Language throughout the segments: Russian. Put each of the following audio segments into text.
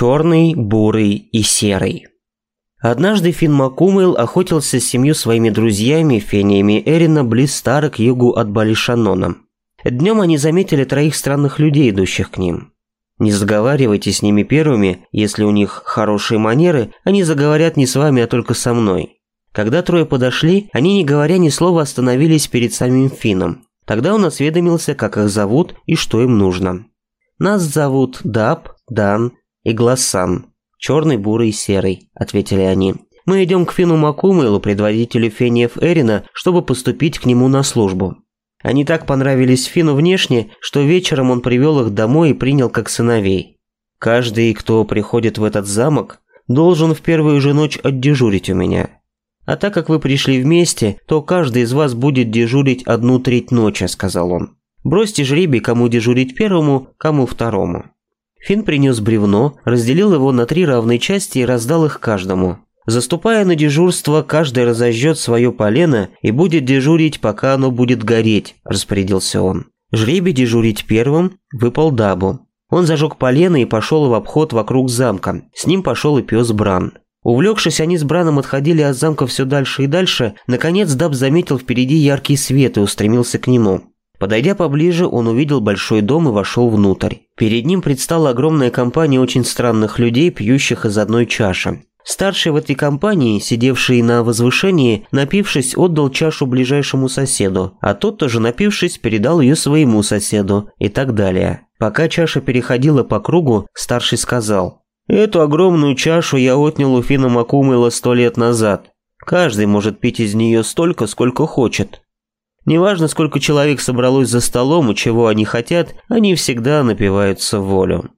черный, бурый и серый. Однажды Финн Макумэл охотился с семью своими друзьями Фениями Эрина близ Стара к югу от Балишанона. Днем они заметили троих странных людей, идущих к ним. Не заговаривайте с ними первыми, если у них хорошие манеры, они заговорят не с вами, а только со мной. Когда трое подошли, они, не говоря ни слова, остановились перед самим Фином. Тогда он осведомился, как их зовут и что им нужно. «Нас зовут Даб, Дан, и Глассан. Черный, бурый и серый», — ответили они. «Мы идем к Фину Макумейлу, предводителю Фениев Эрина, чтобы поступить к нему на службу». Они так понравились Фину внешне, что вечером он привел их домой и принял как сыновей. «Каждый, кто приходит в этот замок, должен в первую же ночь отдежурить у меня», «А так как вы пришли вместе, то каждый из вас будет дежурить одну треть ночи», — сказал он. «Бросьте жребий, кому дежурить первому, кому второму». Финн принес бревно, разделил его на три равные части и раздал их каждому. Заступая на дежурство, каждый разожжет свое полено и будет дежурить, пока оно будет гореть, распорядился он. Жребий дежурить первым выпал Дабу. Он зажег полено и пошел в обход вокруг замка. С ним пошел и пес Бран. Увлекшись, они с Браном отходили от замка все дальше и дальше. Наконец Даб заметил впереди яркий свет и устремился к нему. Подойдя поближе, он увидел большой дом и вошел внутрь. Перед ним предстала огромная компания очень странных людей, пьющих из одной чаши. Старший в этой компании, сидевший на возвышении, напившись, отдал чашу ближайшему соседу, а тот тоже напившись передал ее своему соседу и так далее. Пока чаша переходила по кругу, старший сказал, «Эту огромную чашу я отнял у Фина Макумыла сто лет назад. Каждый может пить из нее столько, сколько хочет. Неважно, сколько человек собралось за столом и чего они хотят, они всегда напиваются волю.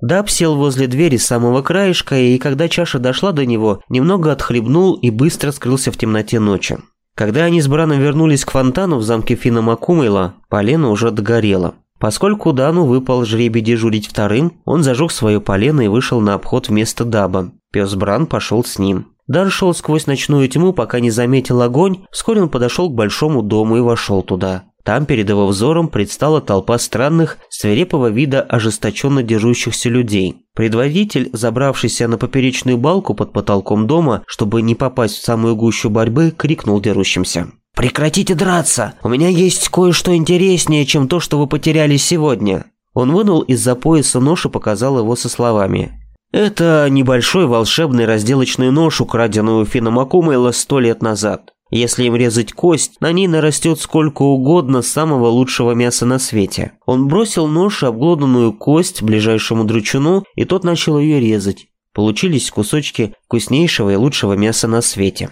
Даб сел возле двери самого краешка, и когда чаша дошла до него, немного отхлебнул и быстро скрылся в темноте ночи. Когда они с Браном вернулись к фонтану в замке Фина Макумейла, полено уже догорело. Поскольку Дану выпал жребий дежурить вторым, он зажег свое полено и вышел на обход вместо Даба. Пес Бран пошел с ним. Дар шел сквозь ночную тьму, пока не заметил огонь, вскоре он подошел к большому дому и вошел туда. Там перед его взором предстала толпа странных, свирепого вида ожесточенно дерущихся людей. Предводитель, забравшийся на поперечную балку под потолком дома, чтобы не попасть в самую гущу борьбы, крикнул дерущимся. «Прекратите драться! У меня есть кое-что интереснее, чем то, что вы потеряли сегодня!» Он вынул из-за пояса нож и показал его со словами. Это небольшой волшебный разделочный нож, украденный у Финомакумейла сто лет назад. Если им резать кость, на ней нарастет сколько угодно самого лучшего мяса на свете. Он бросил нож и обглоданную кость ближайшему дручуну, и тот начал ее резать. Получились кусочки вкуснейшего и лучшего мяса на свете.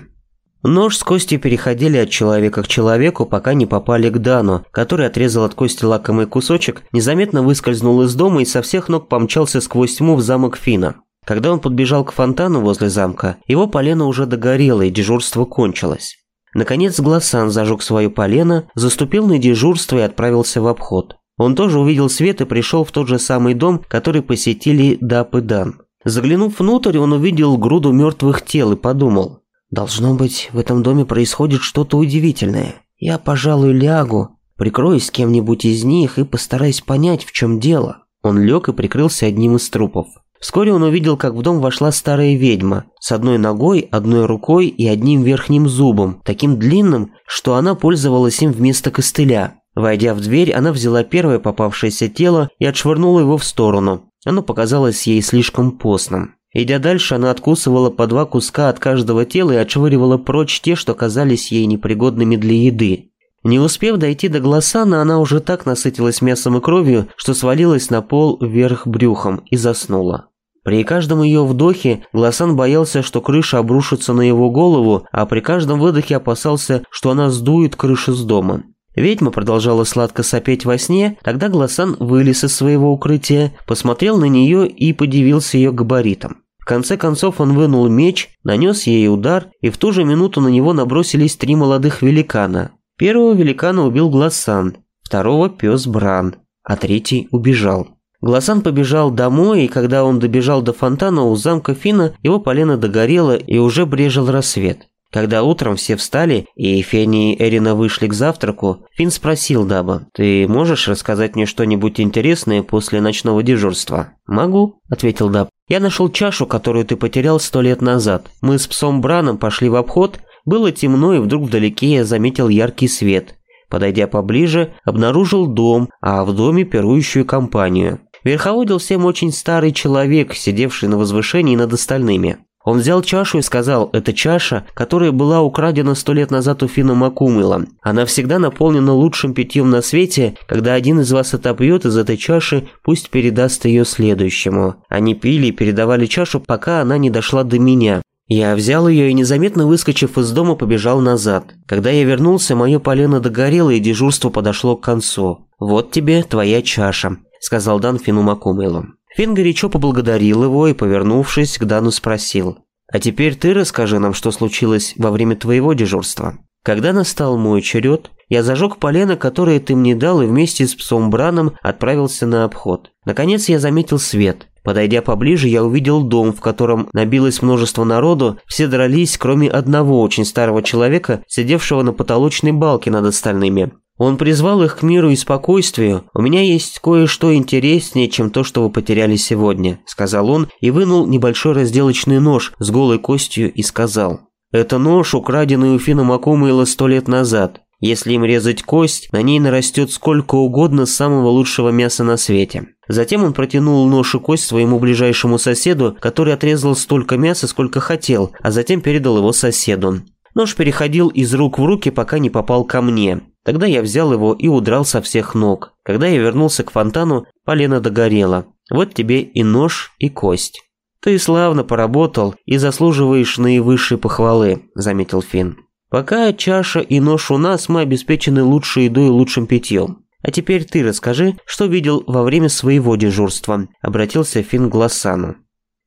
Нож с костью переходили от человека к человеку, пока не попали к Дану, который отрезал от кости лакомый кусочек, незаметно выскользнул из дома и со всех ног помчался сквозь тьму в замок Фина. Когда он подбежал к фонтану возле замка, его полено уже догорело и дежурство кончилось. Наконец Глассан зажег свое полено, заступил на дежурство и отправился в обход. Он тоже увидел свет и пришел в тот же самый дом, который посетили Дап и Дан. Заглянув внутрь, он увидел груду мертвых тел и подумал, Должно быть, в этом доме происходит что-то удивительное. Я, пожалуй, лягу, прикроюсь кем-нибудь из них и постараюсь понять, в чем дело». Он лег и прикрылся одним из трупов. Вскоре он увидел, как в дом вошла старая ведьма, с одной ногой, одной рукой и одним верхним зубом, таким длинным, что она пользовалась им вместо костыля. Войдя в дверь, она взяла первое попавшееся тело и отшвырнула его в сторону. Оно показалось ей слишком постным. Идя дальше, она откусывала по два куска от каждого тела и отшвыривала прочь те, что казались ей непригодными для еды. Не успев дойти до Глоссана, она уже так насытилась мясом и кровью, что свалилась на пол вверх брюхом и заснула. При каждом ее вдохе Глосан боялся, что крыша обрушится на его голову, а при каждом выдохе опасался, что она сдует крышу с дома. Ведьма продолжала сладко сопеть во сне, тогда Гласан вылез из своего укрытия, посмотрел на нее и подивился ее габаритом. В конце концов он вынул меч, нанес ей удар, и в ту же минуту на него набросились три молодых великана. Первого великана убил Гласан, второго пес Бран, а третий убежал. Гласан побежал домой, и когда он добежал до фонтана у замка Фина, его полено догорело и уже брежил рассвет. Когда утром все встали, и Фенни и Эрина вышли к завтраку, Финн спросил Даба, «Ты можешь рассказать мне что-нибудь интересное после ночного дежурства?» «Могу», — ответил Даб. «Я нашел чашу, которую ты потерял сто лет назад. Мы с псом Браном пошли в обход, было темно, и вдруг вдалеке я заметил яркий свет. Подойдя поближе, обнаружил дом, а в доме пирующую компанию. Верховодил всем очень старый человек, сидевший на возвышении над остальными. Он взял чашу и сказал, это чаша, которая была украдена сто лет назад у Фина Макумила. Она всегда наполнена лучшим питьем на свете, когда один из вас отопьет из этой чаши, пусть передаст ее следующему. Они пили и передавали чашу, пока она не дошла до меня. Я взял ее и, незаметно выскочив из дома, побежал назад. Когда я вернулся, мое полено догорело и дежурство подошло к концу. «Вот тебе твоя чаша», – сказал Дан Фину Макумелу. Фин горячо поблагодарил его и, повернувшись, к Дану спросил. «А теперь ты расскажи нам, что случилось во время твоего дежурства». Когда настал мой черед, я зажег полено, которое ты мне дал, и вместе с псом Браном отправился на обход. Наконец я заметил свет. Подойдя поближе, я увидел дом, в котором набилось множество народу, все дрались, кроме одного очень старого человека, сидевшего на потолочной балке над остальными. Он призвал их к миру и спокойствию. «У меня есть кое-что интереснее, чем то, что вы потеряли сегодня», – сказал он и вынул небольшой разделочный нож с голой костью и сказал. «Это нож, украденный у Фина Макумейла сто лет назад. Если им резать кость, на ней нарастет сколько угодно самого лучшего мяса на свете. Затем он протянул нож и кость своему ближайшему соседу, который отрезал столько мяса, сколько хотел, а затем передал его соседу. Нож переходил из рук в руки, пока не попал ко мне. Тогда я взял его и удрал со всех ног. Когда я вернулся к фонтану, полено догорело. Вот тебе и нож, и кость. «Ты славно поработал и заслуживаешь наивысшей похвалы», – заметил Фин. «Пока чаша и нож у нас, мы обеспечены лучшей едой и лучшим питьем. А теперь ты расскажи, что видел во время своего дежурства», – обратился Фин к Глассану.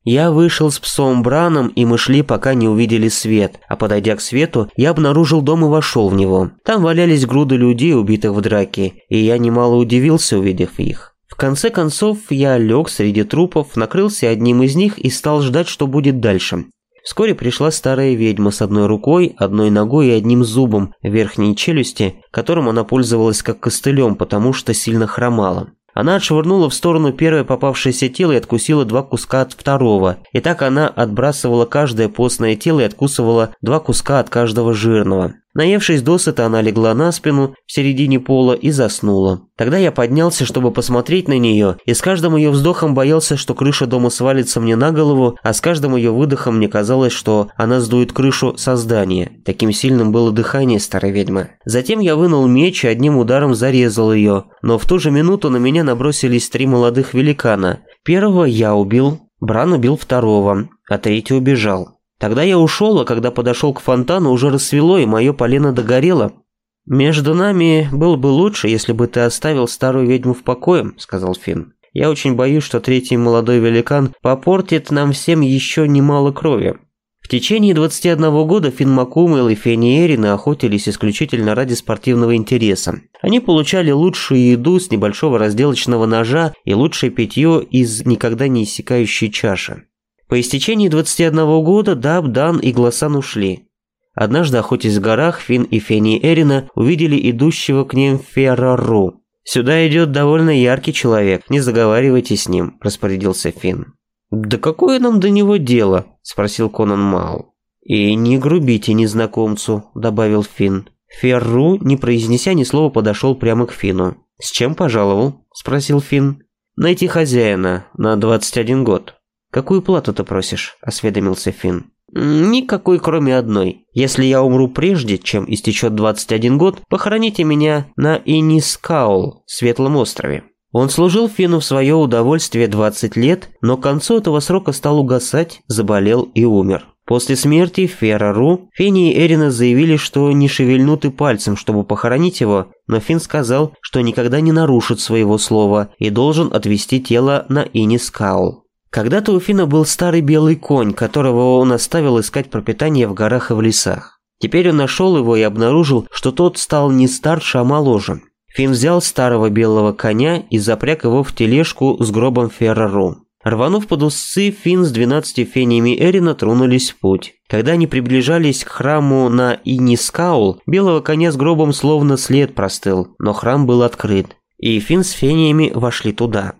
Я вышел с псом Браном, и мы шли, пока не увидели свет. А подойдя к свету, я обнаружил дом и вошел в него. Там валялись груды людей, убитых в драке, и я немало удивился, увидев их. В конце концов, я лег среди трупов, накрылся одним из них и стал ждать, что будет дальше. Вскоре пришла старая ведьма с одной рукой, одной ногой и одним зубом верхней челюсти, которым она пользовалась как костылем, потому что сильно хромала. Она отшвырнула в сторону первое попавшееся тело и откусила два куска от второго. И так она отбрасывала каждое постное тело и откусывала два куска от каждого жирного. Наевшись досыта, она легла на спину в середине пола и заснула. Тогда я поднялся, чтобы посмотреть на нее, и с каждым ее вздохом боялся, что крыша дома свалится мне на голову, а с каждым ее выдохом мне казалось, что она сдует крышу со здания. Таким сильным было дыхание старой ведьмы. Затем я вынул меч и одним ударом зарезал ее, но в ту же минуту на меня набросились три молодых великана. Первого я убил, Бран убил второго, а третий убежал. Тогда я ушел, а когда подошел к фонтану, уже рассвело, и мое полено догорело. Между нами было бы лучше, если бы ты оставил старую ведьму в покое, сказал Финн. Я очень боюсь, что третий молодой великан попортит нам всем еще немало крови. В течение 21 года Финн Макумэл и Фенни Эрины охотились исключительно ради спортивного интереса. Они получали лучшую еду с небольшого разделочного ножа и лучшее питье из никогда не иссякающей чаши. По истечении 21 года Даб, Дан и Гласан ушли. Однажды, охотясь в горах, Финн и Фени Эрина увидели идущего к ним Феррару. «Сюда идет довольно яркий человек, не заговаривайте с ним», – распорядился Финн. «Да какое нам до него дело?» – спросил Конан Мал. «И не грубите незнакомцу», – добавил Финн. Ферру, не произнеся ни слова, подошел прямо к Фину. «С чем пожаловал?» – спросил Финн. «Найти хозяина на 21 год». «Какую плату ты просишь?» – осведомился Финн. «Никакой, кроме одной. Если я умру прежде, чем истечет 21 год, похороните меня на Инискаул, Светлом острове». Он служил Фину в свое удовольствие 20 лет, но к концу этого срока стал угасать, заболел и умер. После смерти Феррару Финни и Эрина заявили, что не шевельнут и пальцем, чтобы похоронить его, но Фин сказал, что никогда не нарушит своего слова и должен отвезти тело на Инискаул. Когда-то у Фина был старый белый конь, которого он оставил искать пропитание в горах и в лесах. Теперь он нашел его и обнаружил, что тот стал не старше, а моложе. Фин взял старого белого коня и запряг его в тележку с гробом Ферраро. Рванув под усы, Финн с двенадцатью фениями Эрина тронулись в путь. Когда они приближались к храму на Инискаул, белого коня с гробом словно след простыл, но храм был открыт, и Финн с фениями вошли туда.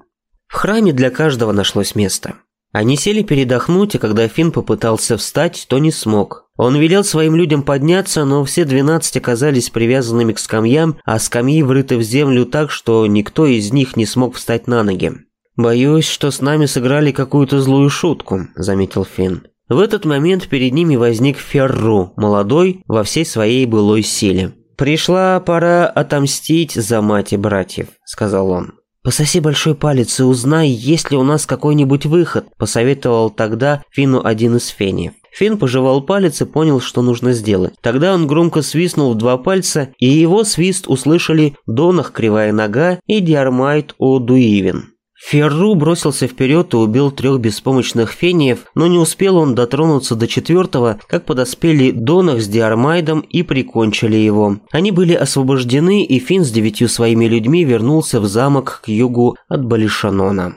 В храме для каждого нашлось место. Они сели передохнуть, и когда Финн попытался встать, то не смог. Он велел своим людям подняться, но все двенадцать оказались привязанными к скамьям, а скамьи врыты в землю так, что никто из них не смог встать на ноги. «Боюсь, что с нами сыграли какую-то злую шутку», – заметил Финн. В этот момент перед ними возник Ферру, молодой, во всей своей былой силе. «Пришла пора отомстить за мать и братьев», – сказал он. «Пососи большой палец и узнай, есть ли у нас какой-нибудь выход», – посоветовал тогда Фину один из Фени. Фин пожевал палец и понял, что нужно сделать. Тогда он громко свистнул в два пальца, и его свист услышали Донах Кривая Нога и Диармайт О Дуивин. Ферру бросился вперед и убил трех беспомощных фениев, но не успел он дотронуться до четвертого, как подоспели Донах с Диармайдом и прикончили его. Они были освобождены, и Фин с девятью своими людьми вернулся в замок к югу от Балишанона.